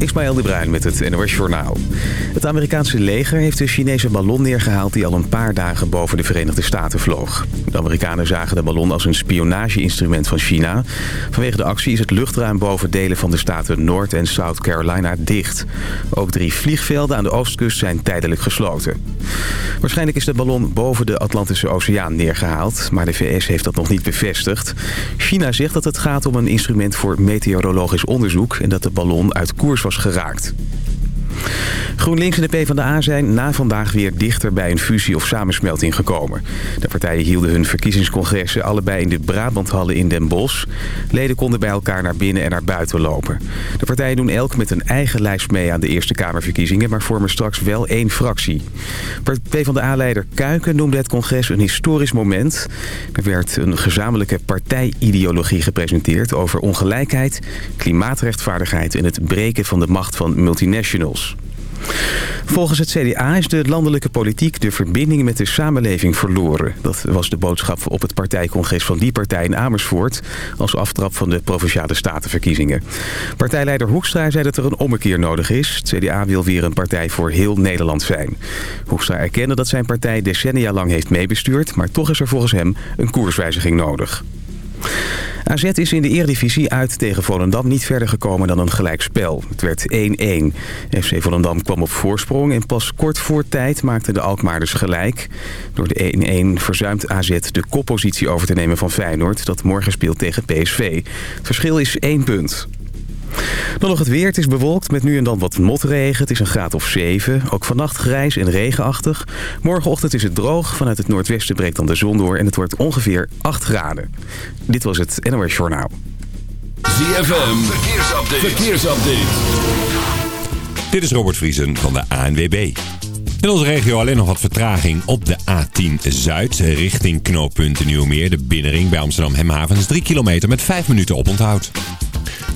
Ismaël de Bruin met het NOS Journaal. Het Amerikaanse leger heeft de Chinese ballon neergehaald... die al een paar dagen boven de Verenigde Staten vloog. De Amerikanen zagen de ballon als een spionage-instrument van China. Vanwege de actie is het luchtruim boven delen van de staten Noord- en South Carolina dicht. Ook drie vliegvelden aan de oostkust zijn tijdelijk gesloten. Waarschijnlijk is de ballon boven de Atlantische Oceaan neergehaald... maar de VS heeft dat nog niet bevestigd. China zegt dat het gaat om een instrument voor meteorologisch onderzoek... en dat de ballon uit koers was geraakt. GroenLinks en de PvdA zijn na vandaag weer dichter bij een fusie of samensmelting gekomen. De partijen hielden hun verkiezingscongressen allebei in de Brabanthallen in Den Bosch. Leden konden bij elkaar naar binnen en naar buiten lopen. De partijen doen elk met een eigen lijst mee aan de Eerste Kamerverkiezingen... maar vormen straks wel één fractie. PvdA-leider Kuiken noemde het congres een historisch moment. Er werd een gezamenlijke partijideologie gepresenteerd over ongelijkheid, klimaatrechtvaardigheid en het breken van de macht van multinationals. Volgens het CDA is de landelijke politiek de verbinding met de samenleving verloren. Dat was de boodschap op het partijcongres van die partij in Amersfoort... als aftrap van de Provinciale Statenverkiezingen. Partijleider Hoekstra zei dat er een ommekeer nodig is. Het CDA wil weer een partij voor heel Nederland zijn. Hoekstra erkende dat zijn partij decennia lang heeft meebestuurd... maar toch is er volgens hem een koerswijziging nodig. AZ is in de Eredivisie uit tegen Volendam niet verder gekomen dan een gelijkspel. Het werd 1-1. FC Volendam kwam op voorsprong en pas kort voor tijd maakten de Alkmaarders gelijk. Door de 1-1 verzuimt AZ de koppositie over te nemen van Feyenoord... dat morgen speelt tegen PSV. Het verschil is 1 punt. Dan nog het weer. Het is bewolkt met nu en dan wat motregen. Het is een graad of 7. Ook vannacht grijs en regenachtig. Morgenochtend is het droog. Vanuit het noordwesten breekt dan de zon door. En het wordt ongeveer 8 graden. Dit was het NOS Journaal. ZFM. Verkeersupdate. Verkeersupdate. Dit is Robert Vriesen van de ANWB. In onze regio alleen nog wat vertraging op de A10 Zuid richting knooppunt Nieuwmeer. De binnenring bij Amsterdam Hemhavens 3 kilometer met 5 minuten op onthoud.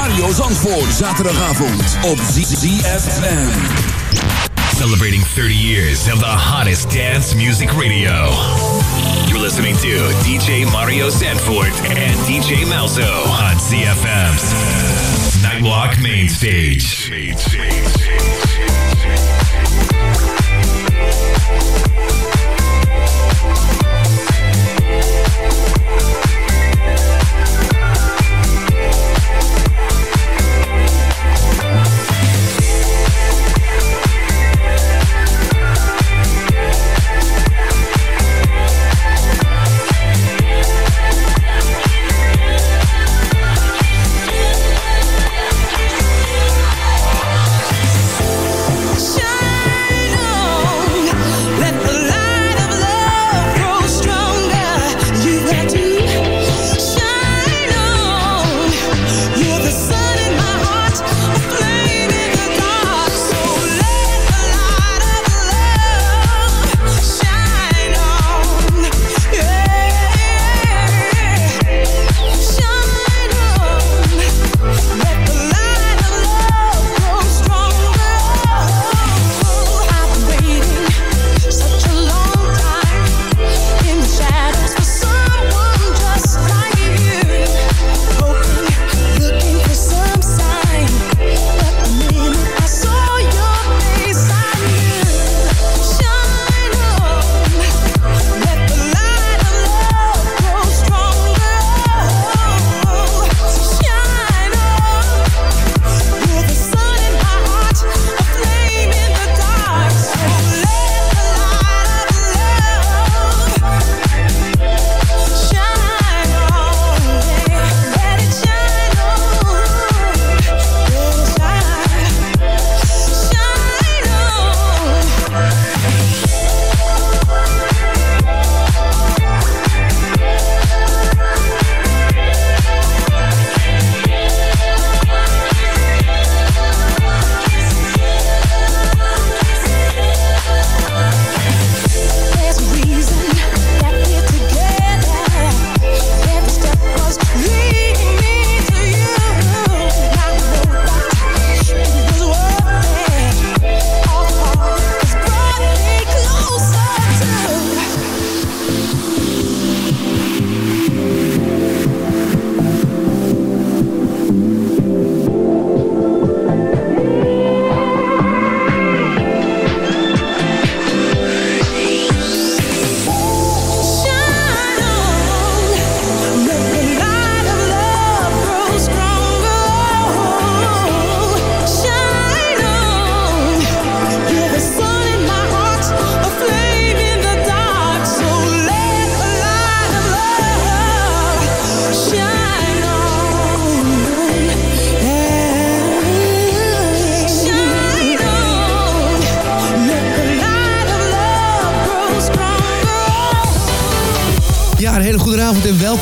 Mario Zandvoort. Zaterdagavond op ZFM. Celebrating 30 years of the hottest dance music radio. You're listening to DJ Mario Sanford and DJ Malzo on CFM's Nightwalk Main Stage. Main Stage.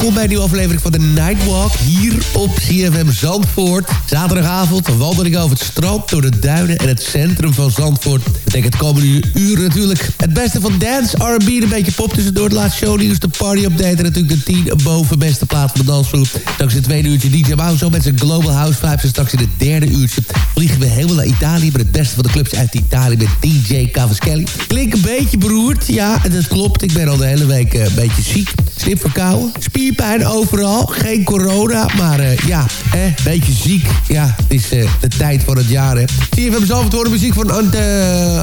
Welkom bij een nieuwe aflevering van de Nightwalk hier op CFM Zandvoort. Zaterdagavond een wandeling over het strand, door de duinen en het centrum van Zandvoort. Dat betekent het komende uur natuurlijk het beste van dance, R&B, een beetje pop tussendoor. Het laatste shownieuws, de party update en natuurlijk de 10 boven beste plaats van de dansgroep. Straks in het tweede uurtje DJ Mauzo met zijn Global House Vibes. En straks in het derde uurtje vliegen we helemaal naar Italië... met het beste van de clubs uit Italië met DJ Cavaschelli. Klinkt een beetje beroerd, ja, dat klopt. Ik ben al de hele week uh, een beetje ziek. Snip verkouden, spierpijn overal. Geen corona, maar uh, ja, een eh, beetje ziek. Ja, het is uh, de tijd van het jaar, hè. Zie je, we hebben zo het muziek van Ant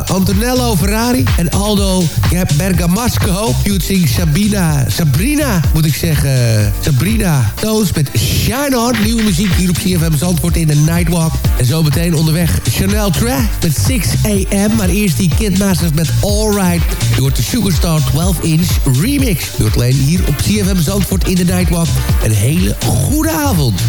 Antonello Ferrari en Aldo Bergamasco. Featuring Sabina, Sabrina, moet ik zeggen. Sabrina Toos met Shine. Nieuwe muziek hier op CFM Zandvoort in de Nightwalk. En zo meteen onderweg Chanel Tra met 6 AM. Maar eerst die Kidmasters met Alright. Je hoort de Sugarstar 12 inch remix. Je hoort alleen hier op CFM Zandvoort in de Nightwalk. Een hele goede avond.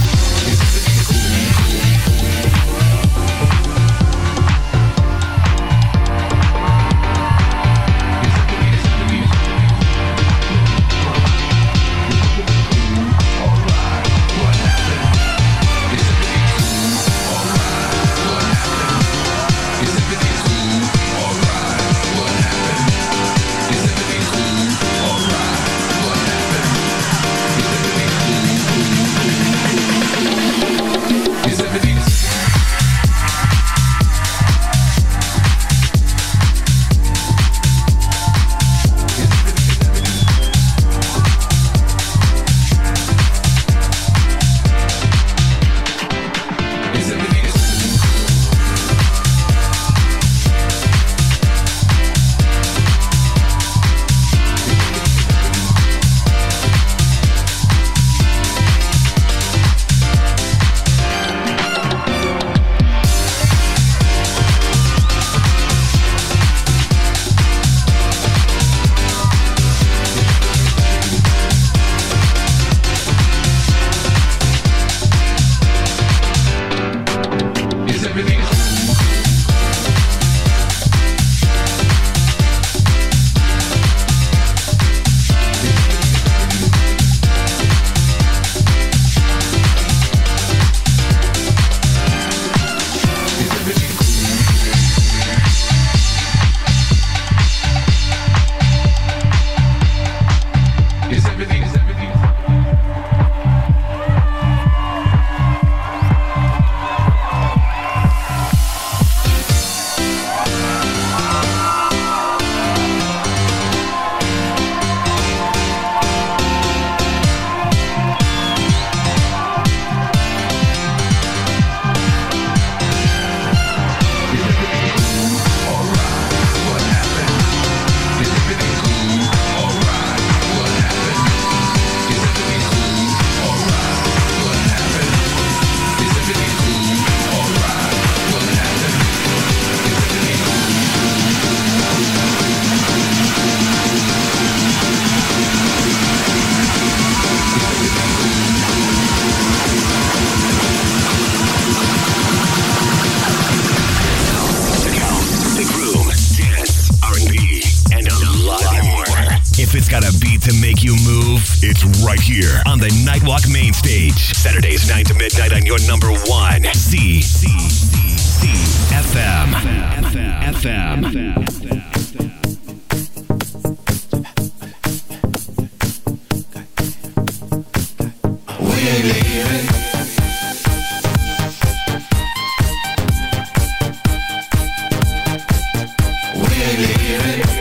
Spirit.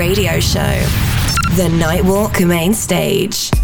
Radio show, The Nightwalk Main Stage.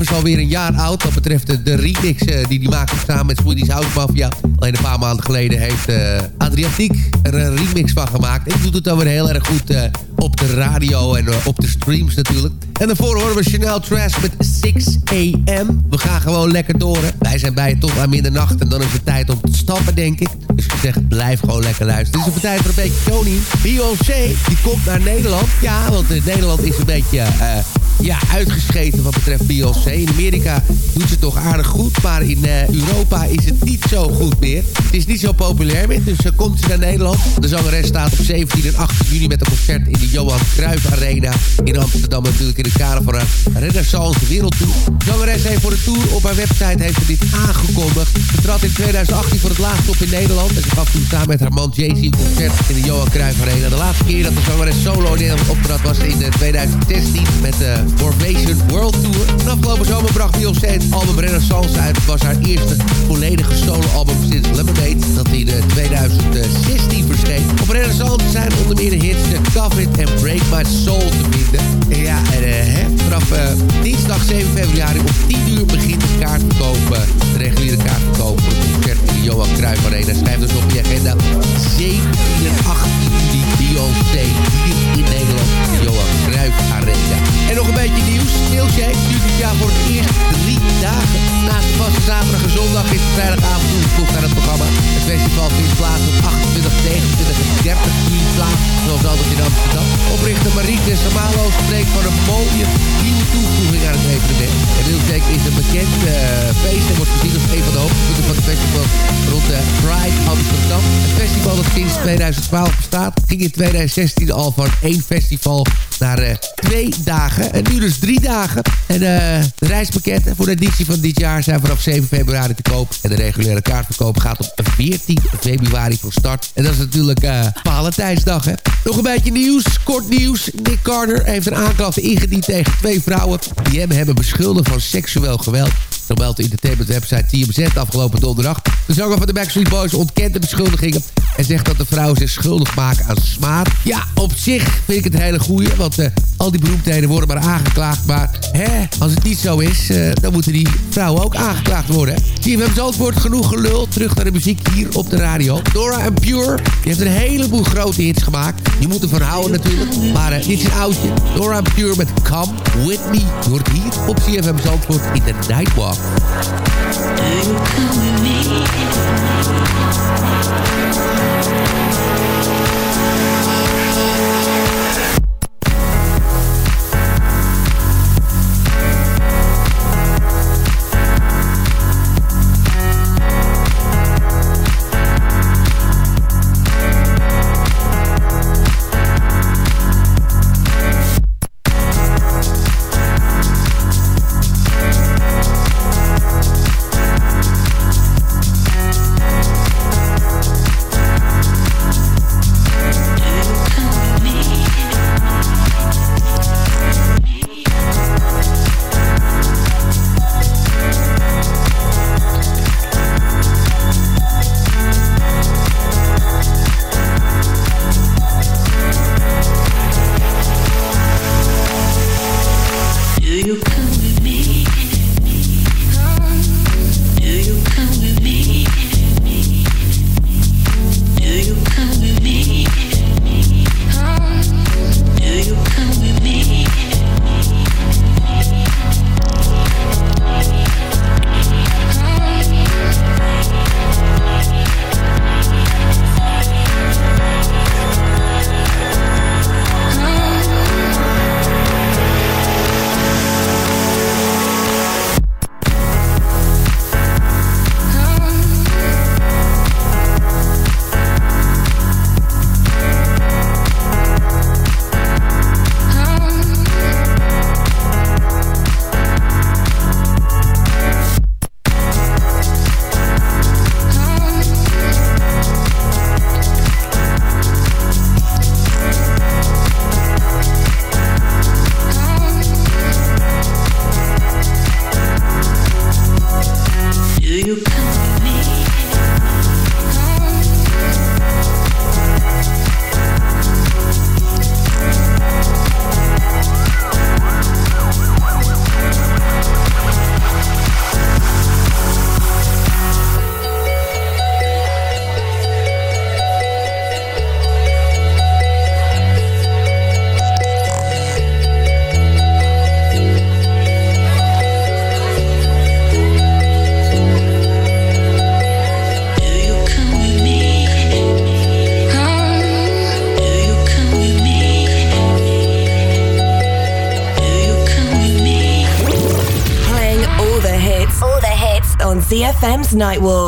Is alweer een jaar oud. Wat betreft de, de remix uh, die die maakte samen met Swedish House Mafia. Alleen een paar maanden geleden heeft uh, Adriatiek er een remix van gemaakt. En doet het dan weer heel erg goed uh, op de radio en op de streams natuurlijk. En daarvoor horen we Chanel Trash met 6 a.m. We gaan gewoon lekker door. Wij zijn bij tot aan middernacht en dan is het tijd om te stappen, denk ik. Dus ik zeg, blijf gewoon lekker luisteren. Het is een tijd voor een beetje Tony. Beyoncé, die komt naar Nederland. Ja, want Nederland is een beetje... Ja, uitgescheten wat betreft Beyoncé. In Amerika doet ze toch aardig goed, maar in uh, Europa is het niet zo goed meer. Het is niet zo populair meer, dus uh, komt ze naar Nederland. De zangeres staat op 17 en 18 juni met een concert in de Johan Cruijff Arena in Amsterdam. Natuurlijk in het kader van een Renaissance Wereldtour. De zangeres heeft voor de tour op haar website heeft ze dit aangekondigd. Ze trad in 2018 voor het laatst op in Nederland. En ze gaf toen samen met haar man Jay-Z een concert in de Johan Cruijff Arena. De laatste keer dat de zangeres solo in Nederland optrad was in 2016 met de Formation World Tour. En afgelopen zomer bracht Beyoncé het album Renaissance uit. Het was haar eerste volledige soloalbum sinds Lemonade, dat in 2016 verscheen. Op Renaissance zijn onder meer de hits Tough It en Break My Soul te vinden. En ja, en, uh, hè, vanaf dinsdag 7 februari om 10 uur begint de kaartverkoop, uh, de reguliere kaartverkoop voor het concert in de Johan Cruijff Arena. Schrijf dus op je agenda 17 en 18 Beyoncé hier in Nederland, de Johan Cruijff Arena. En nog een beetje nieuws. Milkshake duurt dit jaar voor het eerst drie dagen. Naast de vaste zaterdag en zondag is het vrijdagavond toegevoegd aan het programma. Het festival vindt plaats op 28, 29 en 30 juli plaats. Zoals altijd in Amsterdam. Oprichter Marieke Samalo spreekt van een mooie nieuwe toevoeging aan het evenement. En Milkshake is een bekend uh, feest en wordt gezien als een van de hoogtepunten van het festival rond de Pride Amsterdam. Het festival dat sinds 2012 bestaat, ging in 2016 al van één festival naar uh, twee dagen. En nu dus drie dagen. En de reispakketten voor de editie van dit jaar zijn vanaf 7 februari te koop. En de reguliere kaartverkoop gaat op 14 februari van start. En dat is natuurlijk uh, Valentijnsdag, hè. Nog een beetje nieuws, kort nieuws. Nick Carter heeft een aanklacht ingediend tegen twee vrouwen... die hem hebben beschuldigd van seksueel geweld. Zo meldt de entertainment website TMZ afgelopen donderdag. De zanger van de Backstreet Boys ontkent de beschuldigingen... en zegt dat de vrouwen zich schuldig maken aan smaad. Ja, op zich vind ik het hele goeie... want uh, al die beroemdheden worden maar aangeklaagd. Maar hè, als het niet zo is, uh, dan moeten die vrouwen ook aangeklaagd worden. TFM Zandvoort, genoeg gelul. Terug naar de muziek hier op de radio. Dora and Pure, die heeft een heleboel grote hits gemaakt. Je moet ervan houden natuurlijk. Maar uh, dit is een oudje. Dora and Pure met Come With Me. Hoort hier op CFM Zandvoort in de Nightwalk. Do you come with me? Nightwalk. Nightwalk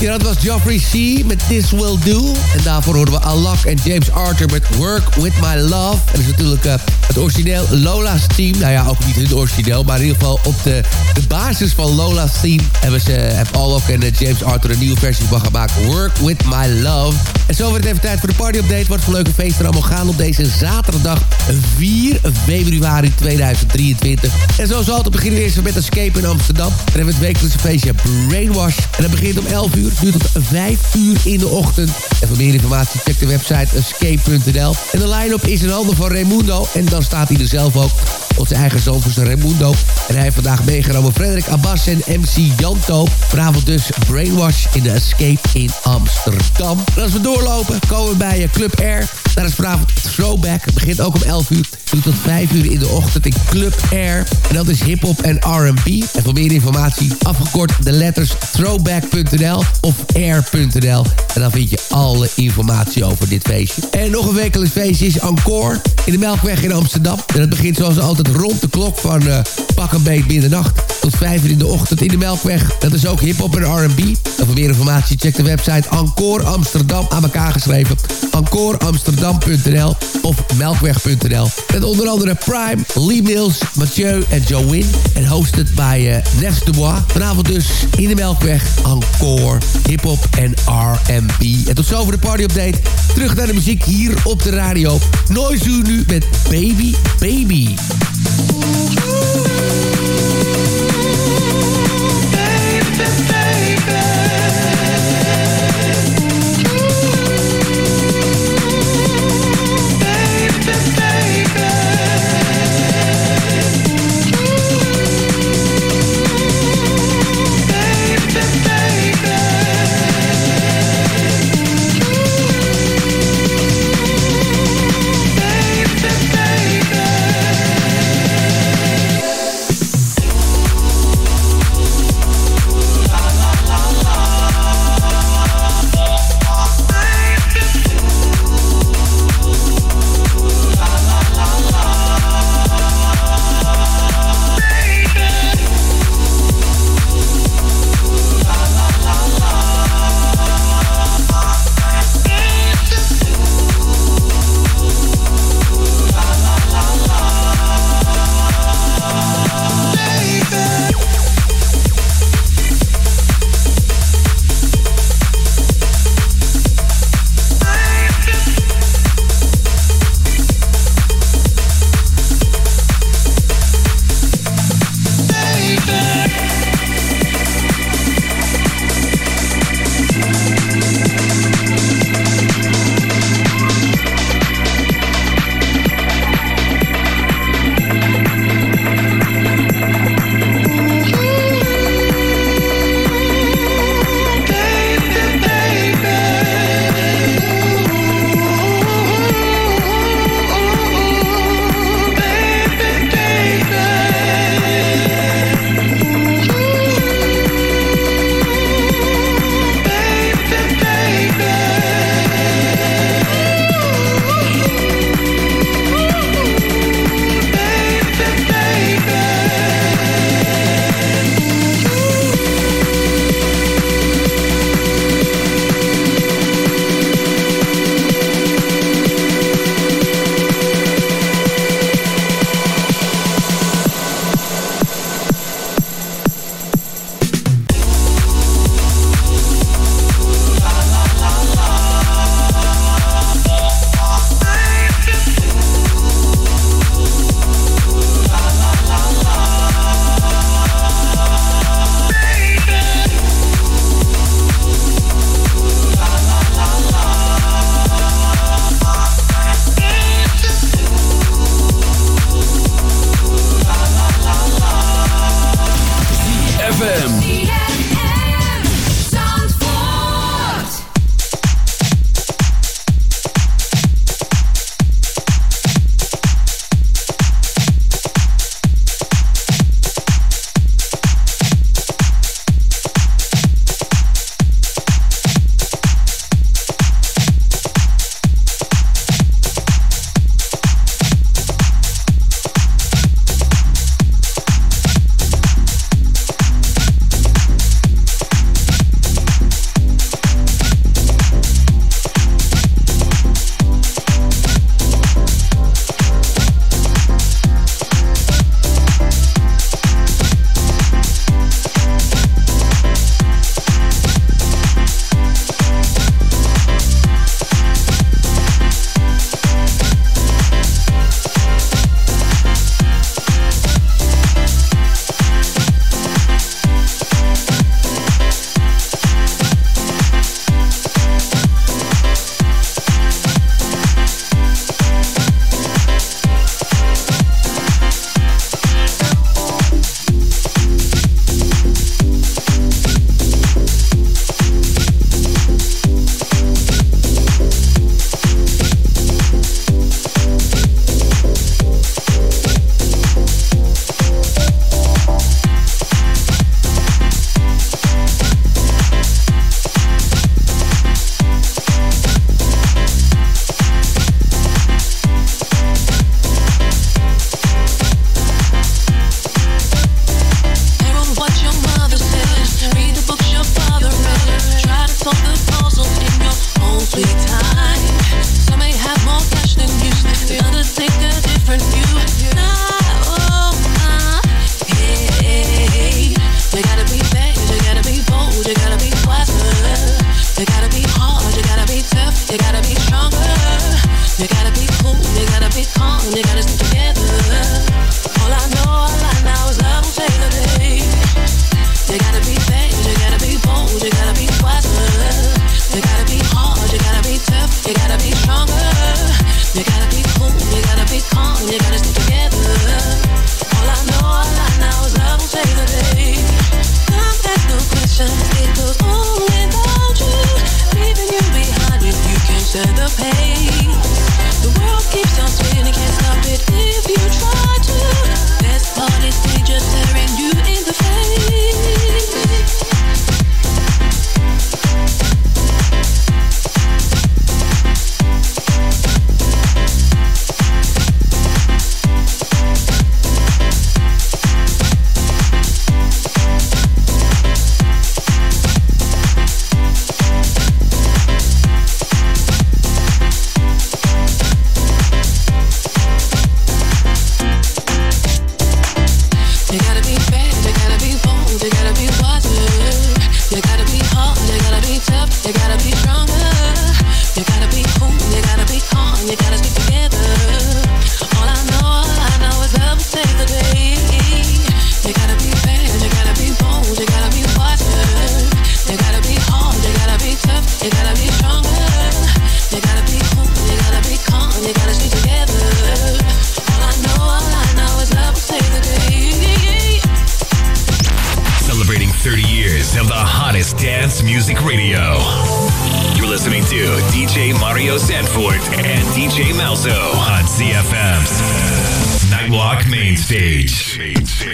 Ja, dat was Geoffrey C. met This Will Do. En daarvoor horen we Alak en James Arthur met Work With My Love. En dat is natuurlijk uh, het origineel Lola's team. Nou ja, ook niet het origineel, maar in ieder geval op de, de basis van Lola's team... hebben ze hebben Alok en uh, James Arthur een nieuwe versie van gemaakt. Work With My Love. En zo wordt het even tijd voor de party-update. Wat voor leuke feesten er allemaal gaan op deze zaterdag 4 februari 2023. En zoals altijd beginnen we eerst met Escape in Amsterdam. Dan hebben we het wekelijkse feestje Brainwash. En dat begint om 11 uur, duurt tot 5 uur in de ochtend. En voor meer informatie check de website escape.nl. En de line-up is in handen van Raimundo. En dan staat hij er zelf ook onze eigen Zandvoortse Raimundo. En hij heeft vandaag meegenomen Frederik Abbas en MC Janto. Vanavond dus Brainwash in de Escape in Amsterdam. En als we doorlopen, komen we bij Club Air. Daar is vanavond Throwback. Het begint ook om 11 uur. Doet tot 5 uur in de ochtend in Club Air. En dat is hip-hop en RB. En voor meer informatie afgekort de letters throwback.nl of air.nl. En dan vind je alle informatie over dit feestje. En nog een wekelijks feestje is Encore in de Melkweg in Amsterdam. En dat begint zoals altijd rond de klok van uh, pak een beet middernacht tot 5 uur in de ochtend in de Melkweg. Dat is ook hip-hop en RB. En voor meer informatie check de website Encore Amsterdam aan elkaar geschreven. EncoreAmsterdam.nl of melkweg.nl. Met onder andere Prime, Lee Mills, Mathieu en Joe. En hosted bij uh, Nes de Bois. Vanavond dus in de Melkweg Encore, hip-hop en R&B. En tot zover de party update. Terug naar de muziek hier op de radio. Noise nu met Baby Baby. Did you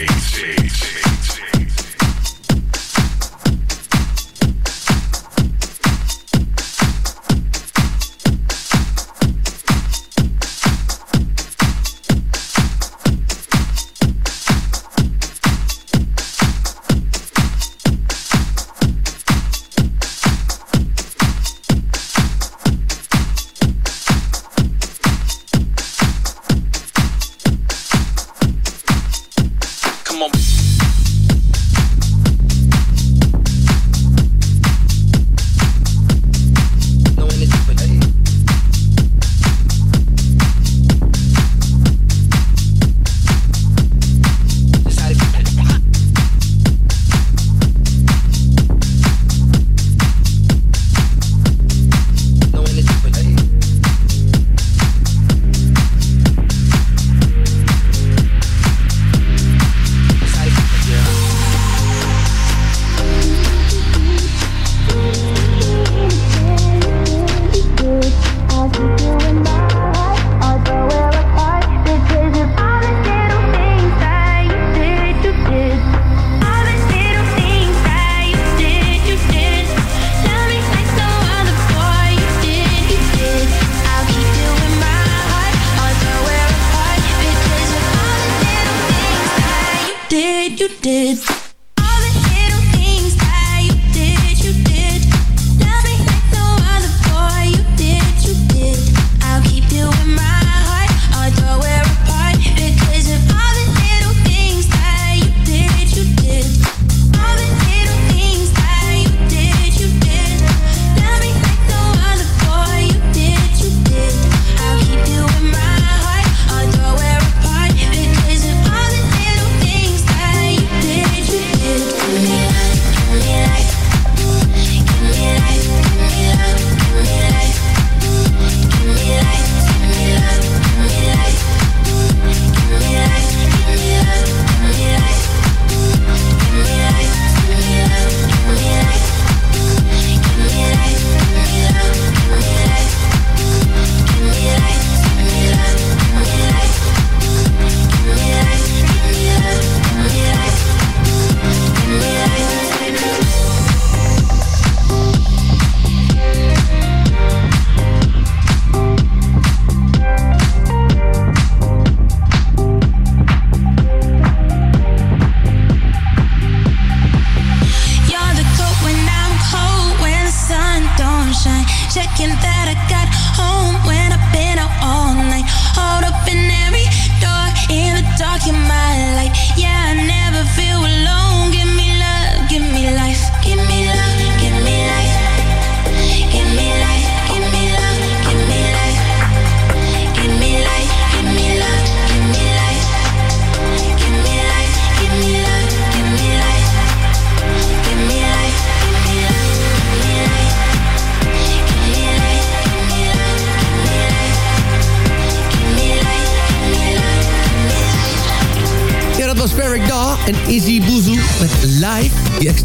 stage.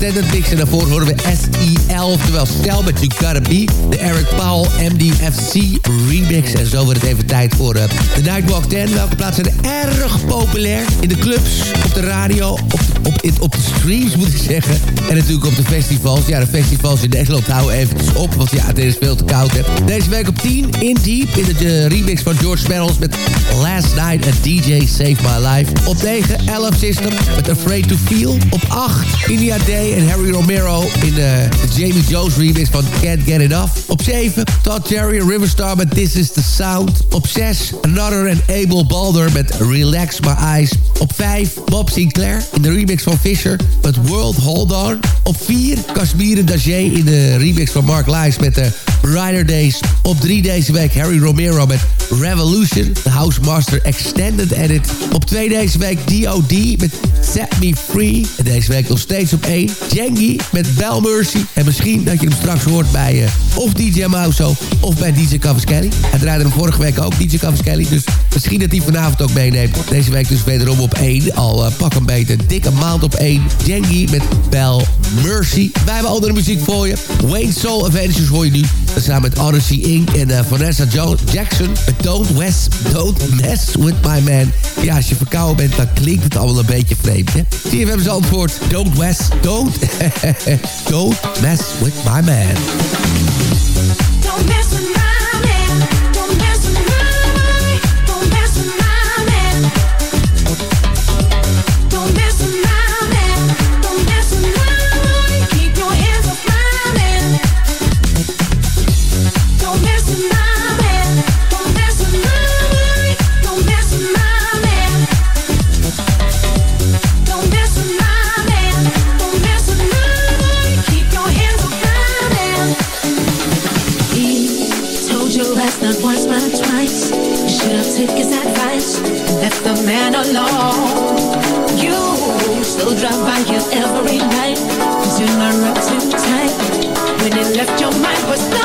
Extended mix en daarvoor horen we SEL, oftewel Stel met You Gotta Be. De Eric Powell MDFC remix. En zo wordt het even tijd voor uh, de Nightwalk 10. Welke plaatsen zijn erg populair? In de clubs, op de radio, op, op, op de streams moet ik zeggen. En natuurlijk op de festivals. Ja, de festivals in Nederland houden even op, want ja, het is veel te koud. Hè. Deze week op 10, In Deep, in de remix van George Sparrows met Last Night a DJ Save My Life. Op 9, 11 System met Afraid to Feel. Op 8, India Day en Harry Romero in uh, de Jamie Jones remix van Can't Get Enough. Op 7, Todd Terry en Riverstar met This Is The Sound. Op 6, Another and Abel Balder met Relax My Eyes. Op 5, Bob Sinclair in de remix van Fisher met World Hold On. Op 4, Kashmir en Dajé in de remix van Mark Lies met de Rider Days. Op 3 deze week Harry Romero met Revolution, de House Master Extended Edit. Op 2 deze week D.O.D. met Set Me Free. En deze week nog steeds op 1 Jengi met Bell Mercy. En misschien dat je hem straks hoort bij uh, of DJ Mauso of bij DJ Kelly. Hij draaide hem vorige week ook, DJ Kelly. Dus misschien dat hij vanavond ook meeneemt. Deze week dus wederom op 1. Al uh, pak een beetje dikke maand op 1. Jengi met Bell Mercy. Wij hebben andere muziek voor je. Wayne Soul Adventures hoor je nu. Samen met Odyssey Inc. en uh, Vanessa jo Jackson. Don't, West, Don't Mess With My Man. Ja, als je verkouden bent, dan klinkt het allemaal een beetje vreemd, hè? CFM zijn antwoord. Don't West, don't, don't mess with my man. You last not once but twice. You should have taken his advice and left the man alone. You still drive by here every night. Cause you're not up too tight. When it left your mind was blown.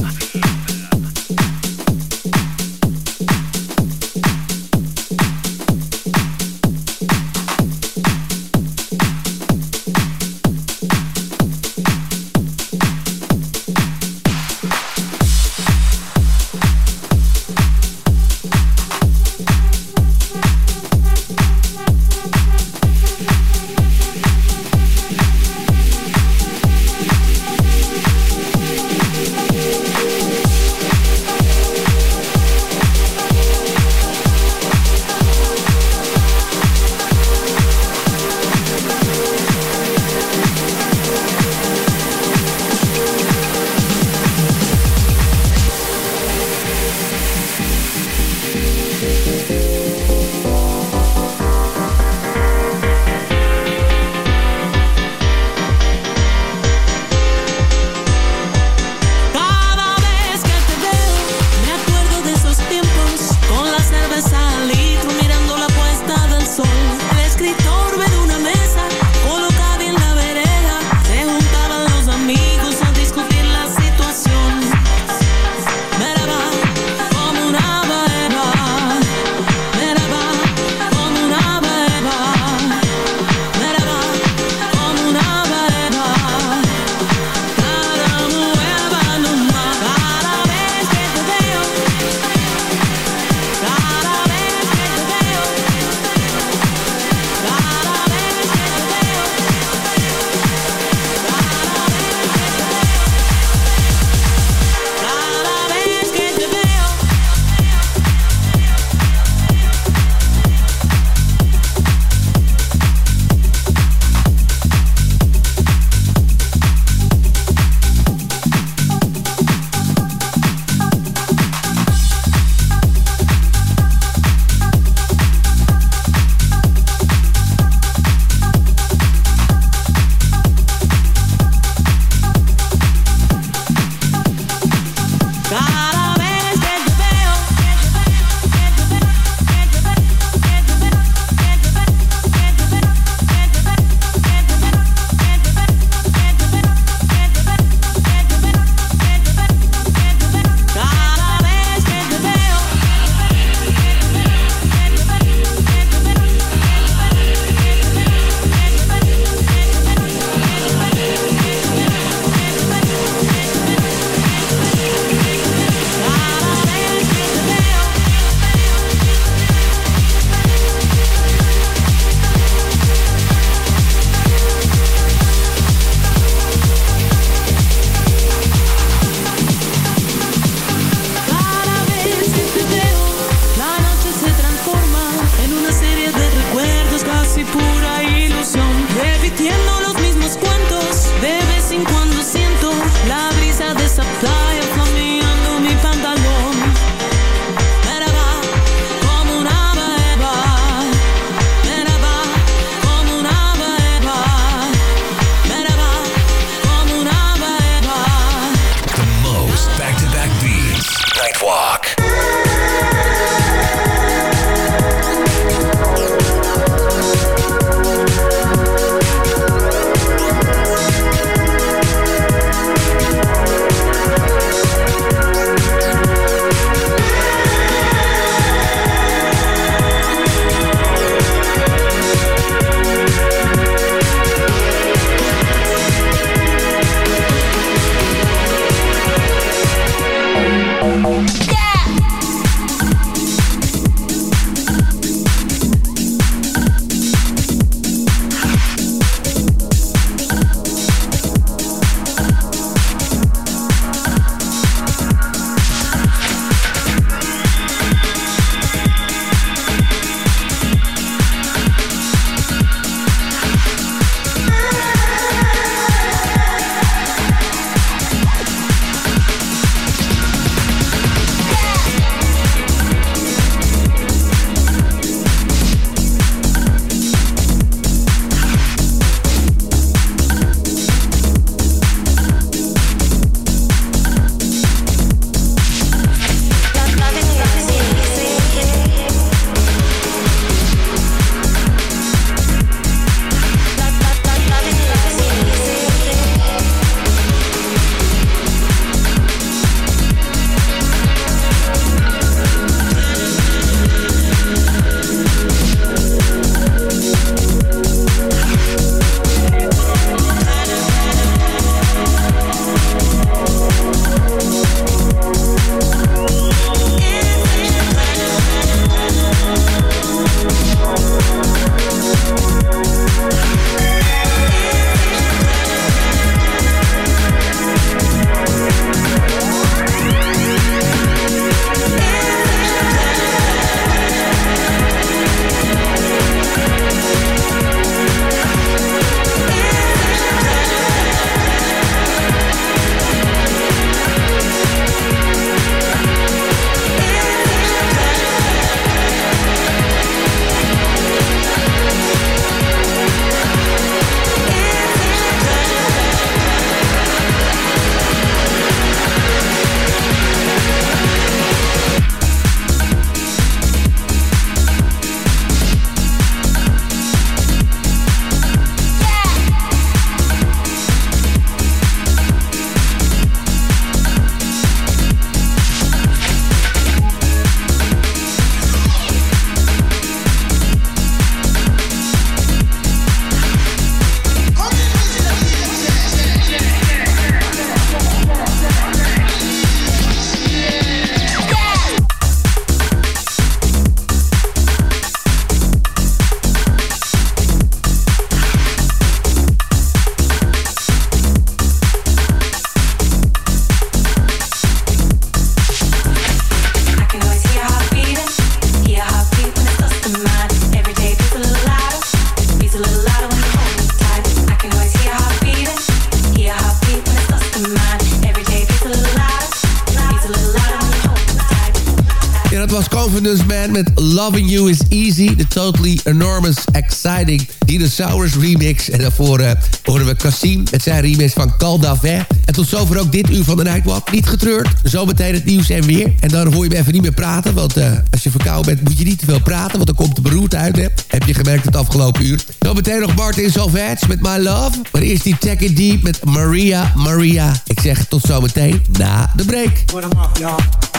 Loving You is Easy. De Totally Enormous Exciting Dinosaurus remix. En daarvoor uh, horen we Cassim met zijn remix van Caldavet. En tot zover ook dit uur van de Nightwalk. Niet getreurd, zometeen het nieuws en weer. En dan hoor je me even niet meer praten. Want uh, als je verkouden bent moet je niet te veel praten. Want dan komt de beroerd uit. Hè? Heb je gemerkt het afgelopen uur. Zometeen nog Martin Salvage met My Love. Maar eerst die Tech It Deep met Maria Maria. Ik zeg tot zometeen na de break. What I'm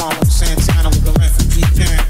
Marlon Santana with the left and.